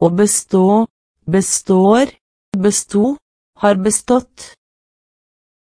Å bestå, består, besto, har bestått.